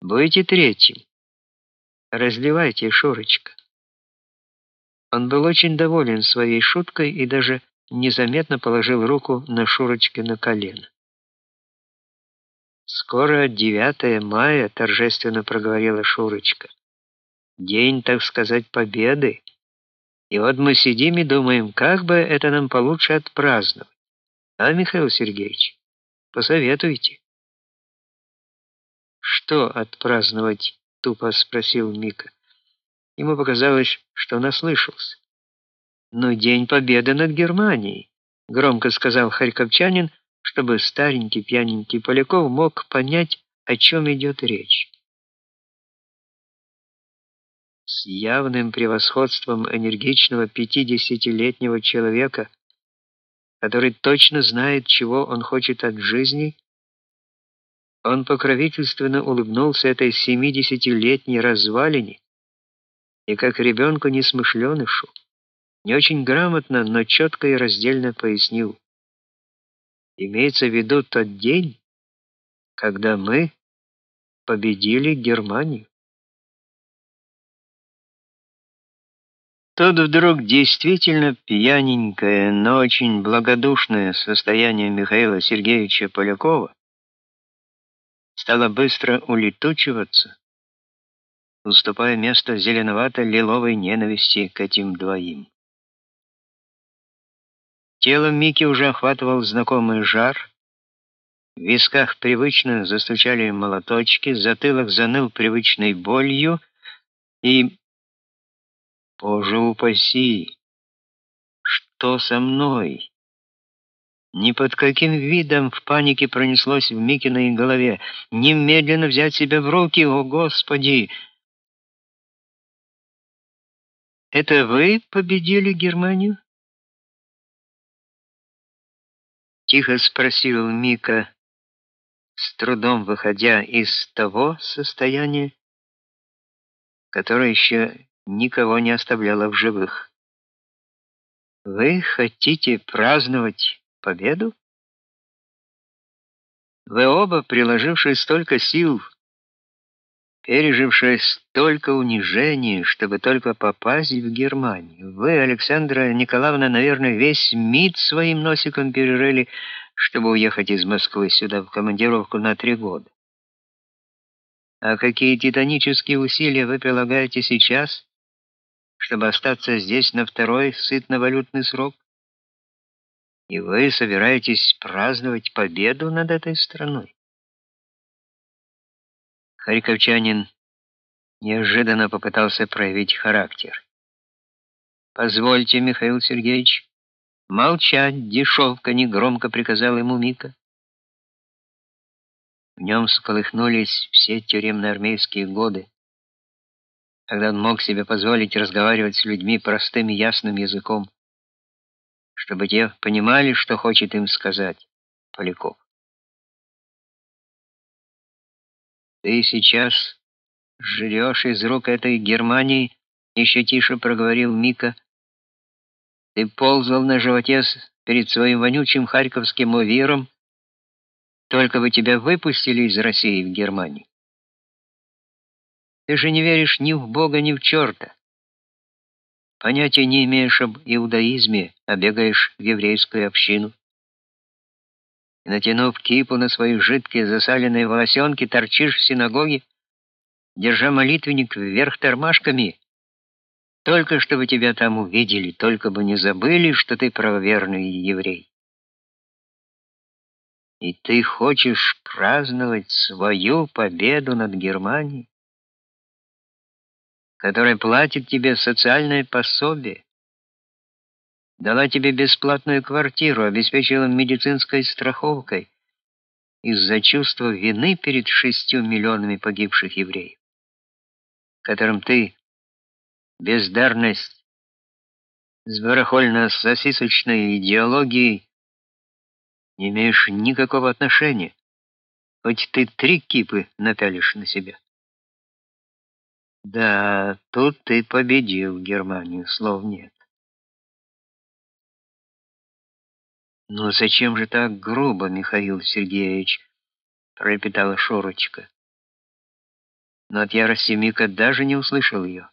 Будете третьим. Разливайте, Шурочка. Он был очень доволен своей шуткой и даже незаметно положил руку на Шурочке на колено. Скоро 9 мая, торжественно проговорила Шурочка. День, так сказать, победы. И вот мы сидим и думаем, как бы это нам получше отпраздновать. А, Михаил Сергеевич, посоветуйте. Что отпраздновать? тупо спросил Мика. Ему показалось, что он ослышался. "Но день победы над Германией", громко сказал харьковчанин, чтобы старенький пьяненький Поляков мог понять, о чем идет речь. С явным превосходством энергичного пятидесятилетнего человека, который точно знает, чего он хочет от жизни, он покровительственно улыбнулся этой семидесятилетней развалине и как ребенку несмышленышу, не очень грамотно, но четко и раздельно пояснил. Имеется в виду тот день, когда мы победили Германию. Тут вдруг действительно пьяненькое, но очень благодушное состояние Михаила Сергеевича Полякова стала быстро улетучиваться, уступая место зеленовато-лиловой ненависти к этим двоим. Тело Мики уже охватывал знакомый жар, в висках привычно застучали молоточки, затылок заныл привычной болью, и Боже упаси! Что со мной? Ни под каким видом в панике пронеслось в Микиной голове. Немедленно взять себя в руки, о Господи! Это вы победили Германию? Тихо спросил Мика, с трудом выходя из того состояния, которое еще никого не оставляло в живых. Вы хотите праздновать победу? Вы оба, приложившие столько сил, пережившие столько унижений, чтобы только попасть в Германию. Вы, Александра Николаевна, наверное, весь МИД своим носиком перерыли, чтобы уехать из Москвы сюда в командировку на три года. А какие титанические усилия вы прилагаете сейчас, чтобы остаться здесь на второй сытно-валютный срок? И вы собираетесь праздновать победу над этой страной? Харьковчанин неожиданно попытался проявить характер. Позвольте, Михаил Сергеевич, молчать, дешевка негромко приказал ему Мика. В нем всколыхнулись все тюремно-армейские годы, когда он мог себе позволить разговаривать с людьми простым и ясным языком чтобы те понимали, что хочет им сказать Поляков. Ты сейчас жрешь из рук этой Германии, еще тише проговорил Мика. Ты ползал на животе перед своим вонючим харьковским овиром, только бы тебя выпустили из России в Германию. Ты же не веришь ни в Бога, ни в черта. Понятия не имеешь об иудаизме, а бегаешь в еврейскую общину. И натянув кипу на свои жидкие засаленные волосенки, торчишь в синагоге, держа молитвенник вверх тормашками, только чтобы тебя там увидели, только бы не забыли, что ты правоверный еврей. И ты хочешь праздновать свою победу над Германией? которая платит тебе социальное пособие, дала тебе бесплатную квартиру, обеспечила медицинской страховкой из-за чувства вины перед шестью миллионами погибших евреев, которым ты бездарность с барахольно-сосисочной идеологией не имеешь никакого отношения, хоть ты три кипы напялишь на себя. Да, тут ты победил Германию, слов нет. Ну зачем же так грубо, Михаил Сергеевич, пролепетала Шурочка. но от ярости Мика даже не услышал ее.